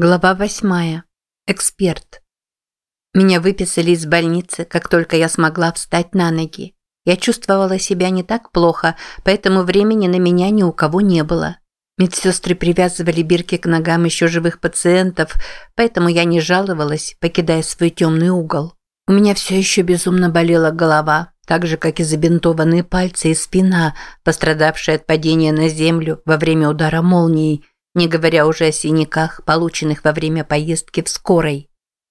Глава восьмая. Эксперт. Меня выписали из больницы, как только я смогла встать на ноги. Я чувствовала себя не так плохо, поэтому времени на меня ни у кого не было. Медсестры привязывали бирки к ногам еще живых пациентов, поэтому я не жаловалась, покидая свой темный угол. У меня все еще безумно болела голова, так же, как и забинтованные пальцы и спина, пострадавшие от падения на землю во время удара молнией – не говоря уже о синяках, полученных во время поездки в скорой.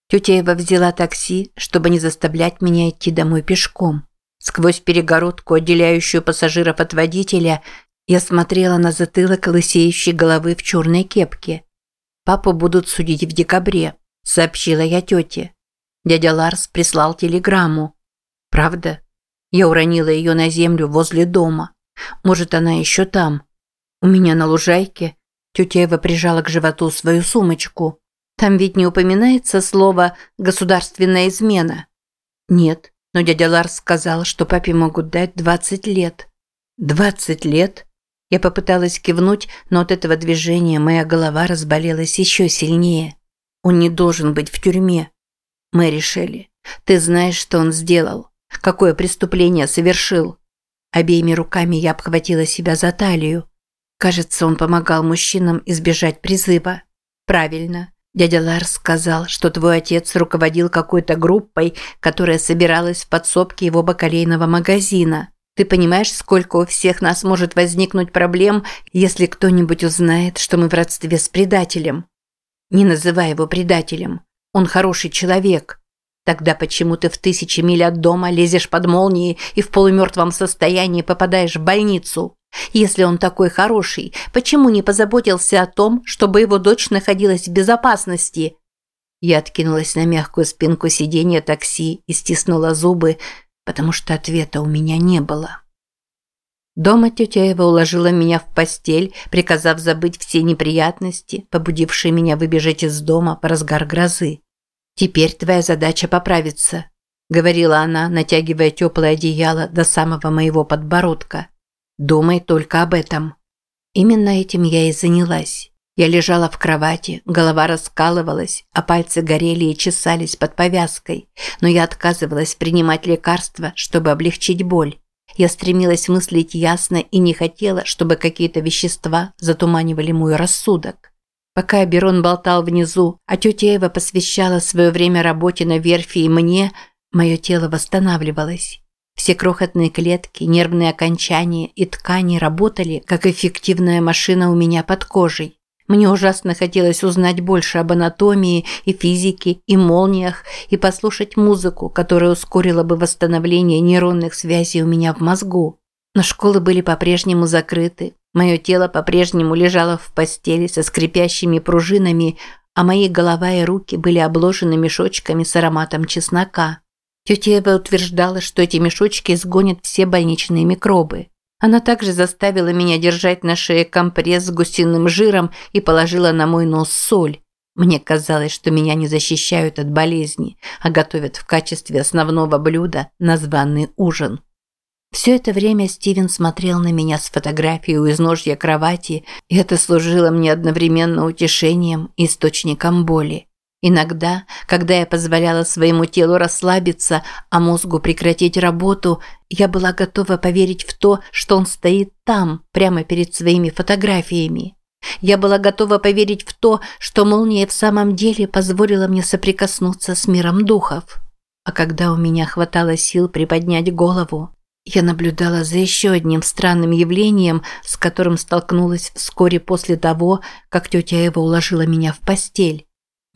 Тетя Эва взяла такси, чтобы не заставлять меня идти домой пешком. Сквозь перегородку, отделяющую пассажиров от водителя, я смотрела на затылок лысеющей головы в черной кепке. «Папу будут судить в декабре», – сообщила я тете. Дядя Ларс прислал телеграмму. «Правда?» Я уронила ее на землю возле дома. Может, она еще там. У меня на лужайке Тетя Эва прижала к животу свою сумочку. Там ведь не упоминается слово «государственная измена». Нет, но дядя Ларс сказал, что папе могут дать 20 лет. 20 лет? Я попыталась кивнуть, но от этого движения моя голова разболелась еще сильнее. Он не должен быть в тюрьме. Мы решили. Ты знаешь, что он сделал. Какое преступление совершил. Обеими руками я обхватила себя за талию. Кажется, он помогал мужчинам избежать призыва. Правильно. Дядя Ларс сказал, что твой отец руководил какой-то группой, которая собиралась в подсобке его бакалейного магазина. Ты понимаешь, сколько у всех нас может возникнуть проблем, если кто-нибудь узнает, что мы в родстве с предателем? Не называй его предателем. Он хороший человек. Тогда почему ты в тысячи миль от дома лезешь под молнией и в полумертвом состоянии попадаешь в больницу? Если он такой хороший, почему не позаботился о том, чтобы его дочь находилась в безопасности? Я откинулась на мягкую спинку сиденья такси и стиснула зубы, потому что ответа у меня не было. Дома тетя Эва уложила меня в постель, приказав забыть все неприятности, побудившие меня выбежать из дома в разгар грозы. «Теперь твоя задача поправиться», – говорила она, натягивая теплое одеяло до самого моего подбородка. Думай только об этом. Именно этим я и занялась. Я лежала в кровати, голова раскалывалась, а пальцы горели и чесались под повязкой, но я отказывалась принимать лекарства, чтобы облегчить боль. Я стремилась мыслить ясно и не хотела, чтобы какие-то вещества затуманивали мой рассудок. Пока Берон болтал внизу, а тетя Эва посвящала свое время работе на верфи и мне, мое тело восстанавливалось. Все крохотные клетки, нервные окончания и ткани работали, как эффективная машина у меня под кожей. Мне ужасно хотелось узнать больше об анатомии и физике, и молниях, и послушать музыку, которая ускорила бы восстановление нейронных связей у меня в мозгу. Но школы были по-прежнему закрыты, мое тело по-прежнему лежало в постели со скрипящими пружинами, а мои голова и руки были обложены мешочками с ароматом чеснока. Тетя Эва утверждала, что эти мешочки изгонят все больничные микробы. Она также заставила меня держать на шее компресс с гусиным жиром и положила на мой нос соль. Мне казалось, что меня не защищают от болезни, а готовят в качестве основного блюда названный ужин. Все это время Стивен смотрел на меня с фотографией у изножья кровати, и это служило мне одновременно утешением и источником боли. Иногда, когда я позволяла своему телу расслабиться, а мозгу прекратить работу, я была готова поверить в то, что он стоит там, прямо перед своими фотографиями. Я была готова поверить в то, что молния в самом деле позволила мне соприкоснуться с миром духов. А когда у меня хватало сил приподнять голову, я наблюдала за еще одним странным явлением, с которым столкнулась вскоре после того, как тетя Эва уложила меня в постель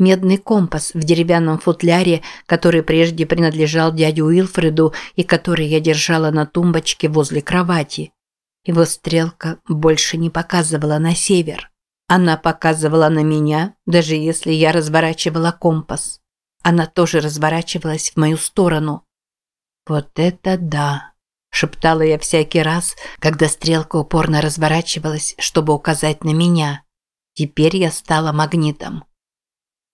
медный компас в деревянном футляре, который прежде принадлежал дяде Уилфреду и который я держала на тумбочке возле кровати. Его стрелка больше не показывала на север. Она показывала на меня, даже если я разворачивала компас. Она тоже разворачивалась в мою сторону. «Вот это да!» – шептала я всякий раз, когда стрелка упорно разворачивалась, чтобы указать на меня. Теперь я стала магнитом.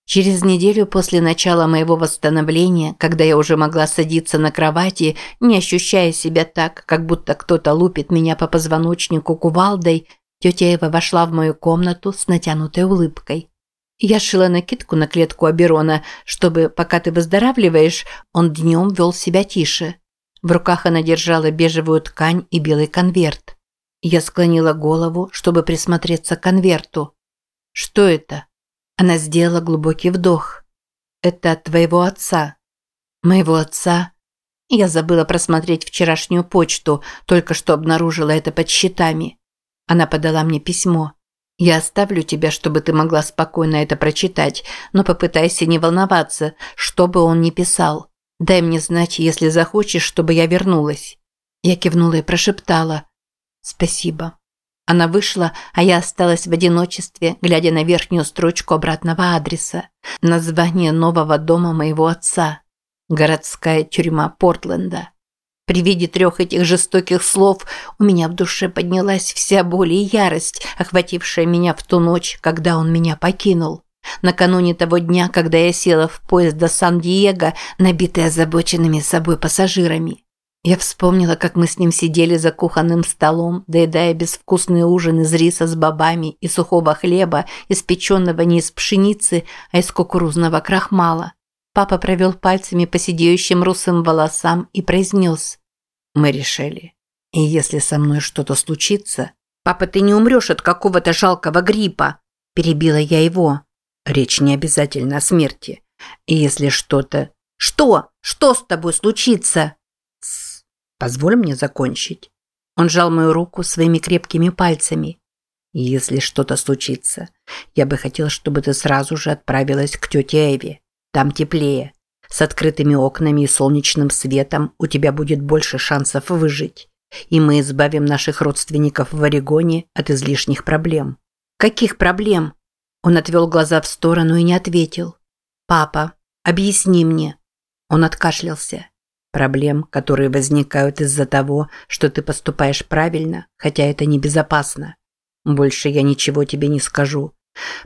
Через неделю после начала моего восстановления, когда я уже могла садиться на кровати, не ощущая себя так, как будто кто-то лупит меня по позвоночнику кувалдой, тетя Эва вошла в мою комнату с натянутой улыбкой. Я шила накидку на клетку Аберона, чтобы, пока ты выздоравливаешь, он днем вел себя тише. В руках она держала бежевую ткань и белый конверт. Я склонила голову, чтобы присмотреться к конверту. «Что это?» Она сделала глубокий вдох. «Это от твоего отца». «Моего отца?» Я забыла просмотреть вчерашнюю почту, только что обнаружила это под счетами. Она подала мне письмо. Я оставлю тебя, чтобы ты могла спокойно это прочитать, но попытайся не волноваться, что бы он ни писал. Дай мне знать, если захочешь, чтобы я вернулась. Я кивнула и прошептала: "Спасибо". Она вышла, а я осталась в одиночестве, глядя на верхнюю строчку обратного адреса, название нового дома моего отца. Городская тюрьма Портленда. При виде трех этих жестоких слов у меня в душе поднялась вся боль и ярость, охватившая меня в ту ночь, когда он меня покинул. Накануне того дня, когда я села в поезд до Сан-Диего, набитый озабоченными собой пассажирами. Я вспомнила, как мы с ним сидели за кухонным столом, доедая безвкусный ужин из риса с бобами и сухого хлеба, испеченного не из пшеницы, а из кукурузного крахмала. Папа провел пальцами по сидеющим русым волосам и произнес. «Мы решили. И если со мной что-то случится...» «Папа, ты не умрешь от какого-то жалкого гриппа!» Перебила я его. Речь не обязательно о смерти. И если что-то... «Что? Что с тобой случится?» Позволь мне закончить. Он сжал мою руку своими крепкими пальцами. Если что-то случится, я бы хотел, чтобы ты сразу же отправилась к тете Эви. Там теплее. С открытыми окнами и солнечным светом у тебя будет больше шансов выжить. И мы избавим наших родственников в Орегоне от излишних проблем. Каких проблем? Он отвел глаза в сторону и не ответил. Папа, объясни мне. Он откашлялся. Проблем, которые возникают из-за того, что ты поступаешь правильно, хотя это небезопасно. Больше я ничего тебе не скажу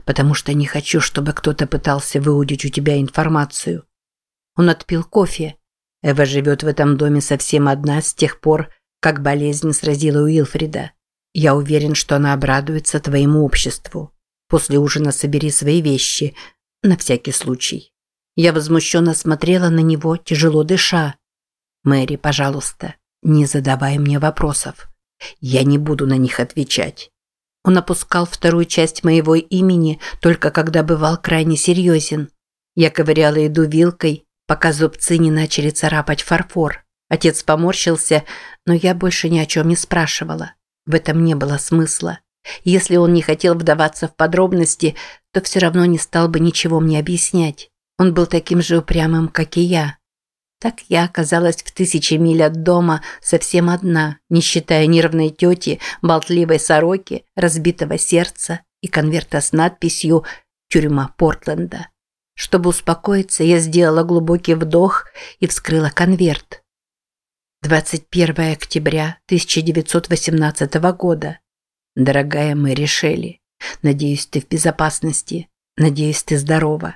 потому что не хочу, чтобы кто-то пытался выудить у тебя информацию. Он отпил кофе. Эва живет в этом доме совсем одна с тех пор, как болезнь сразила Уилфрида. Я уверен, что она обрадуется твоему обществу. После ужина собери свои вещи, на всякий случай. Я возмущенно смотрела на него, тяжело дыша. Мэри, пожалуйста, не задавай мне вопросов. Я не буду на них отвечать. Он опускал вторую часть моего имени только когда бывал крайне серьезен. Я ковыряла еду вилкой, пока зубцы не начали царапать фарфор. Отец поморщился, но я больше ни о чем не спрашивала. В этом не было смысла. Если он не хотел вдаваться в подробности, то все равно не стал бы ничего мне объяснять. Он был таким же упрямым, как и я. Так я оказалась в тысячи миль от дома совсем одна, не считая нервной тети, болтливой сороки, разбитого сердца и конверта с надписью «Тюрьма Портленда». Чтобы успокоиться, я сделала глубокий вдох и вскрыла конверт. 21 октября 1918 года. Дорогая Мэри Шелли, надеюсь, ты в безопасности. Надеюсь, ты здорова.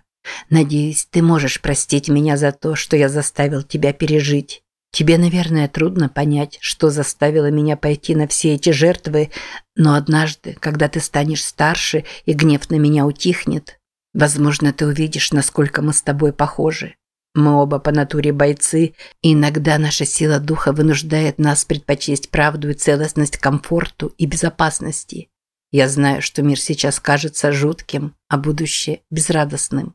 Надеюсь, ты можешь простить меня за то, что я заставил тебя пережить. Тебе, наверное, трудно понять, что заставило меня пойти на все эти жертвы, но однажды, когда ты станешь старше и гнев на меня утихнет, возможно, ты увидишь, насколько мы с тобой похожи. Мы оба по натуре бойцы, и иногда наша сила духа вынуждает нас предпочесть правду и целостность комфорту и безопасности. Я знаю, что мир сейчас кажется жутким, а будущее – безрадостным.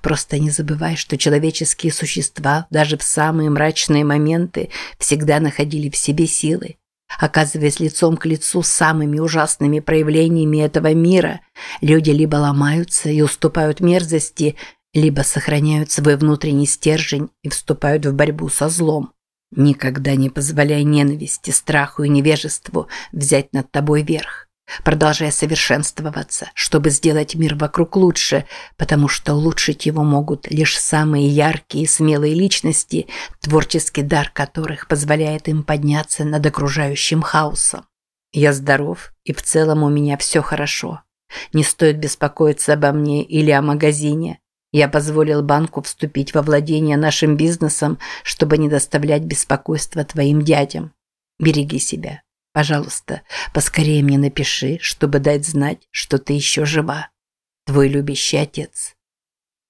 Просто не забывай, что человеческие существа даже в самые мрачные моменты всегда находили в себе силы. Оказываясь лицом к лицу с самыми ужасными проявлениями этого мира, люди либо ломаются и уступают мерзости, либо сохраняют свой внутренний стержень и вступают в борьбу со злом. Никогда не позволяй ненависти, страху и невежеству взять над тобой верх продолжая совершенствоваться, чтобы сделать мир вокруг лучше, потому что улучшить его могут лишь самые яркие и смелые личности, творческий дар которых позволяет им подняться над окружающим хаосом. Я здоров, и в целом у меня все хорошо. Не стоит беспокоиться обо мне или о магазине. Я позволил банку вступить во владение нашим бизнесом, чтобы не доставлять беспокойства твоим дядям. Береги себя. Пожалуйста, поскорее мне напиши, чтобы дать знать, что ты еще жива. твой любящий отец.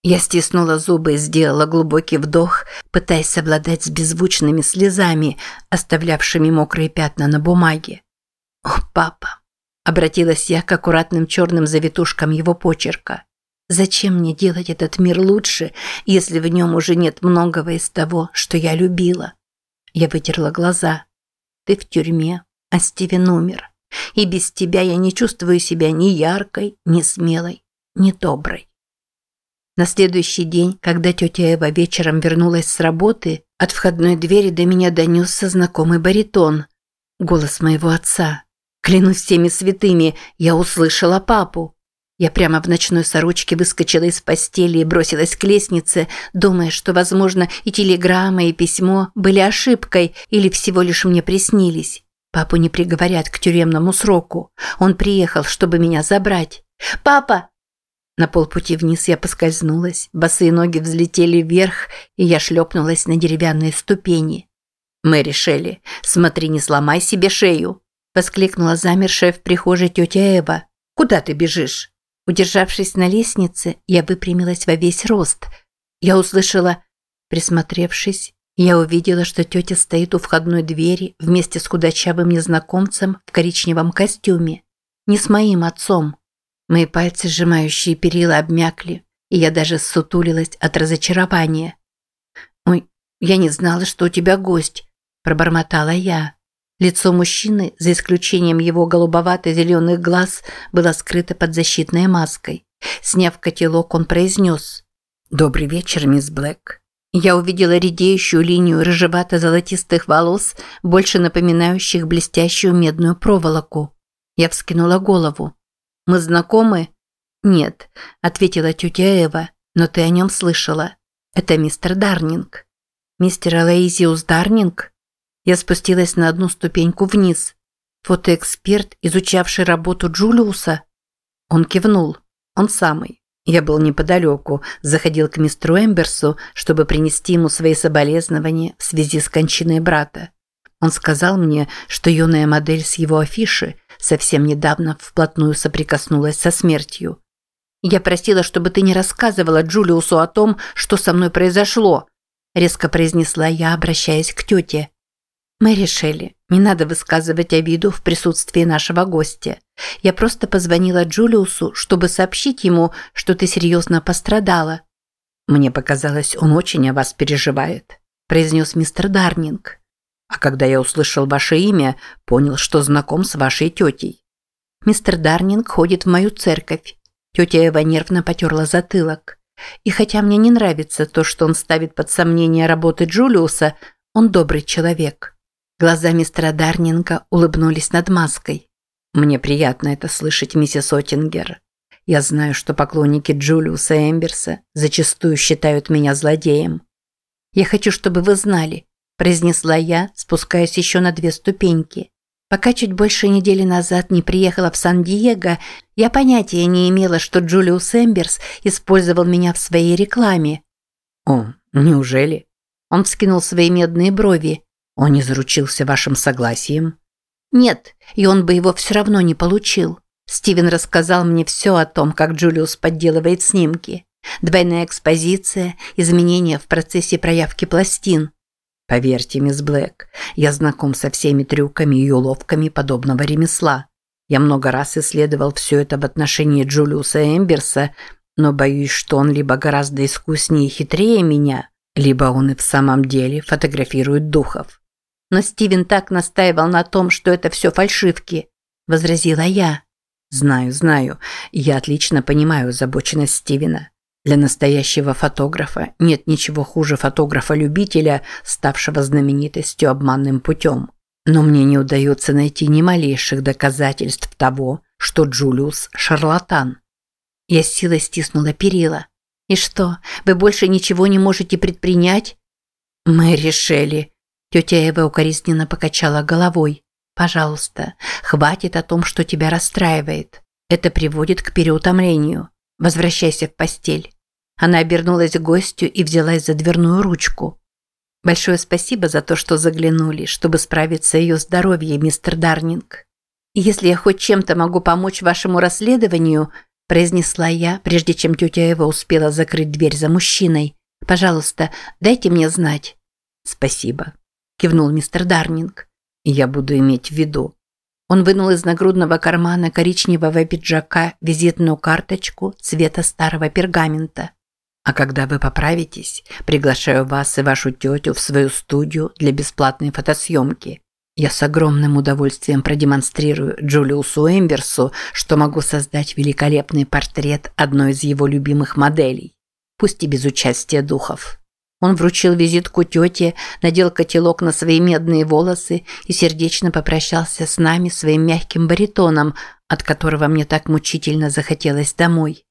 Я стиснула зубы и сделала глубокий вдох, пытаясь совладать с беззвучными слезами, оставлявшими мокрые пятна на бумаге. «О, папа!» – обратилась я к аккуратным черным завитушкам его почерка. «Зачем мне делать этот мир лучше, если в нем уже нет многого из того, что я любила?» Я вытерла глаза. «Ты в тюрьме, а Стивен умер. И без тебя я не чувствую себя ни яркой, ни смелой, ни доброй». На следующий день, когда тетя Эва вечером вернулась с работы, от входной двери до меня донесся знакомый баритон. Голос моего отца. Клянусь всеми святыми, я услышала папу. Я прямо в ночной сорочке выскочила из постели и бросилась к лестнице, думая, что, возможно, и телеграмма, и письмо были ошибкой или всего лишь мне приснились. Папу не приговорят к тюремному сроку. Он приехал, чтобы меня забрать. «Папа!» На полпути вниз я поскользнулась, босые ноги взлетели вверх, и я шлепнулась на деревянные ступени. «Мэри Шелли, смотри, не сломай себе шею!» – воскликнула замершая в прихожей тетя Эва. «Куда ты бежишь?» Удержавшись на лестнице, я выпрямилась во весь рост. Я услышала, присмотревшись, я увидела, что тетя стоит у входной двери вместе с худощавым незнакомцем в коричневом костюме. Не с моим отцом. Мои пальцы, сжимающие перила, обмякли, и я даже ссутулилась от разочарования. «Ой, я не знала, что у тебя гость», – пробормотала я. Лицо мужчины, за исключением его голубовато-зеленых глаз, было скрыто под защитной маской. Сняв котелок, он произнес «Добрый вечер, мисс Блэк». Я увидела редеющую линию рыжевато-золотистых волос, больше напоминающих блестящую медную проволоку. Я вскинула голову. Мы знакомы?» «Нет», – ответила тетя Эва, – «но ты о нем слышала. Это мистер Дарнинг». «Мистер Алаизиус Дарнинг?» Я спустилась на одну ступеньку вниз. Фотоэксперт, изучавший работу Джулиуса. Он кивнул. Он самый. Я был неподалеку, заходил к мистеру Эмберсу, чтобы принести ему свои соболезнования в связи с кончиной брата. Он сказал мне, что юная модель с его афиши совсем недавно вплотную соприкоснулась со смертью. «Я просила, чтобы ты не рассказывала Джулиусу о том, что со мной произошло», резко произнесла я, обращаясь к тете. «Мы решили, не надо высказывать обиду в присутствии нашего гостя. Я просто позвонила Джулиусу, чтобы сообщить ему, что ты серьезно пострадала». «Мне показалось, он очень о вас переживает», произнес мистер Дарнинг. А когда я услышал ваше имя, понял, что знаком с вашей тетей. Мистер Дарнинг ходит в мою церковь. Тетя Эва нервно потерла затылок. И хотя мне не нравится то, что он ставит под сомнение работы Джулиуса, он добрый человек. Глаза мистера Дарнинга улыбнулись над маской. Мне приятно это слышать, миссис Оттингер. Я знаю, что поклонники Джулиуса Эмберса зачастую считают меня злодеем. Я хочу, чтобы вы знали, произнесла я, спускаясь еще на две ступеньки. Пока чуть больше недели назад не приехала в Сан-Диего, я понятия не имела, что Джулиус Эмберс использовал меня в своей рекламе. О, неужели? Он вскинул свои медные брови. Он не заручился вашим согласием? Нет, и он бы его все равно не получил. Стивен рассказал мне все о том, как Джулиус подделывает снимки. Двойная экспозиция, изменения в процессе проявки пластин. Поверьте, мисс Блэк, я знаком со всеми трюками и уловками подобного ремесла. Я много раз исследовал все это в отношении Джулиуса Эмберса, но боюсь, что он либо гораздо искуснее и хитрее меня, либо он и в самом деле фотографирует духов. Но Стивен так настаивал на том, что это все фальшивки, возразила я. Знаю, знаю, я отлично понимаю озабоченность Стивена. Для настоящего фотографа нет ничего хуже фотографа-любителя, ставшего знаменитостью обманным путем. Но мне не удается найти ни малейших доказательств того, что Джулиус – шарлатан. Я с силой стиснула перила. «И что, вы больше ничего не можете предпринять?» «Мы решили». Тетя Эва укоризненно покачала головой. «Пожалуйста, хватит о том, что тебя расстраивает. Это приводит к переутомлению. Возвращайся в постель. Она обернулась к гостю и взялась за дверную ручку. Большое спасибо за то, что заглянули, чтобы справиться ее здоровье, мистер Дарнинг. Если я хоть чем-то могу помочь вашему расследованию, – произнесла я, прежде чем тетя Эва успела закрыть дверь за мужчиной. «Пожалуйста, дайте мне знать». «Спасибо», – кивнул мистер Дарнинг. «Я буду иметь в виду». Он вынул из нагрудного кармана коричневого пиджака визитную карточку цвета старого пергамента. А когда вы поправитесь, приглашаю вас и вашу тетю в свою студию для бесплатной фотосъемки. Я с огромным удовольствием продемонстрирую Джулиусу Эмберсу, что могу создать великолепный портрет одной из его любимых моделей, пусть и без участия духов. Он вручил визитку тете, надел котелок на свои медные волосы и сердечно попрощался с нами своим мягким баритоном, от которого мне так мучительно захотелось домой.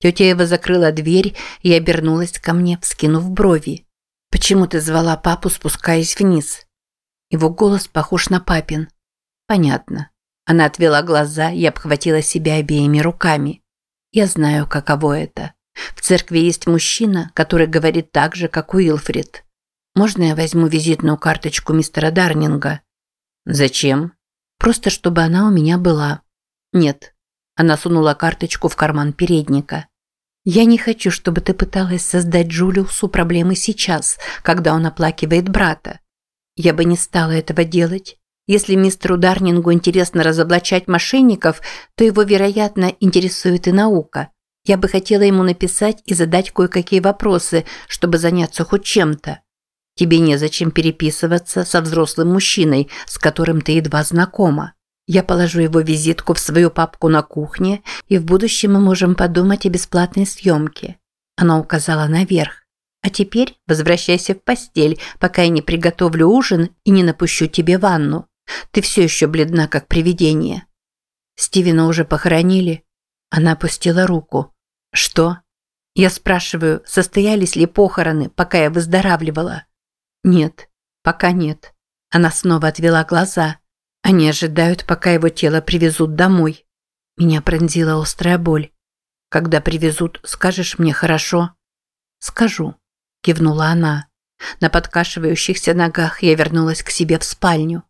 Тетя Эва закрыла дверь и обернулась ко мне, вскинув брови. «Почему ты звала папу, спускаясь вниз?» Его голос похож на папин. «Понятно». Она отвела глаза и обхватила себя обеими руками. «Я знаю, каково это. В церкви есть мужчина, который говорит так же, как Уилфрид. Можно я возьму визитную карточку мистера Дарнинга?» «Зачем?» «Просто чтобы она у меня была». «Нет». Она сунула карточку в карман передника. Я не хочу, чтобы ты пыталась создать Джулиусу проблемы сейчас, когда он оплакивает брата. Я бы не стала этого делать. Если мистеру Дарнингу интересно разоблачать мошенников, то его, вероятно, интересует и наука. Я бы хотела ему написать и задать кое-какие вопросы, чтобы заняться хоть чем-то. Тебе незачем переписываться со взрослым мужчиной, с которым ты едва знакома. Я положу его визитку в свою папку на кухне, и в будущем мы можем подумать о бесплатной съемке. Она указала наверх. А теперь возвращайся в постель, пока я не приготовлю ужин и не напущу тебе ванну. Ты все еще бледна, как привидение. Стивена уже похоронили. Она опустила руку. Что? Я спрашиваю, состоялись ли похороны, пока я выздоравливала? Нет, пока нет. Она снова отвела глаза. Они ожидают, пока его тело привезут домой. Меня пронзила острая боль. Когда привезут, скажешь мне хорошо? Скажу, кивнула она. На подкашивающихся ногах я вернулась к себе в спальню.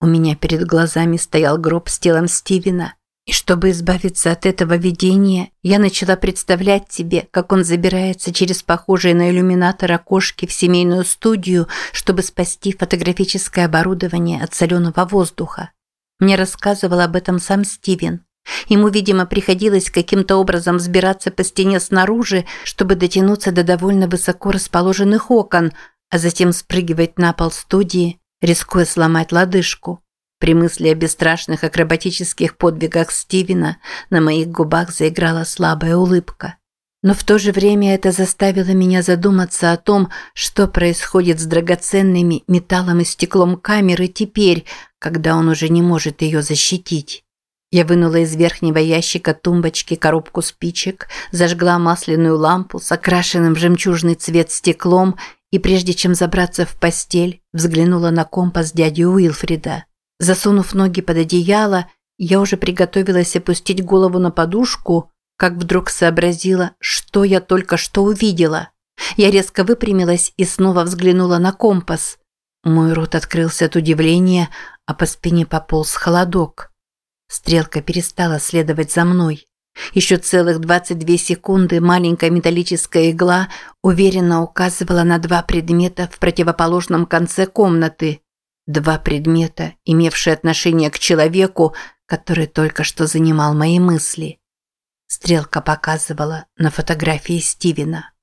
У меня перед глазами стоял гроб с телом Стивена. И чтобы избавиться от этого видения, я начала представлять себе, как он забирается через похожие на иллюминатор окошки в семейную студию, чтобы спасти фотографическое оборудование от соленого воздуха. Мне рассказывал об этом сам Стивен. Ему, видимо, приходилось каким-то образом взбираться по стене снаружи, чтобы дотянуться до довольно высоко расположенных окон, а затем спрыгивать на пол студии, рискуя сломать лодыжку. При мысли о бесстрашных акробатических подвигах Стивена на моих губах заиграла слабая улыбка. Но в то же время это заставило меня задуматься о том, что происходит с драгоценными металлом и стеклом камеры теперь, когда он уже не может ее защитить. Я вынула из верхнего ящика тумбочки коробку спичек, зажгла масляную лампу с окрашенным жемчужный цвет стеклом и прежде чем забраться в постель, взглянула на компас дяди Уилфрида. Засунув ноги под одеяло, я уже приготовилась опустить голову на подушку, как вдруг сообразила, что я только что увидела. Я резко выпрямилась и снова взглянула на компас. Мой рот открылся от удивления, а по спине пополз холодок. Стрелка перестала следовать за мной. Еще целых 22 секунды маленькая металлическая игла уверенно указывала на два предмета в противоположном конце комнаты. Два предмета, имевшие отношение к человеку, который только что занимал мои мысли. Стрелка показывала на фотографии Стивена.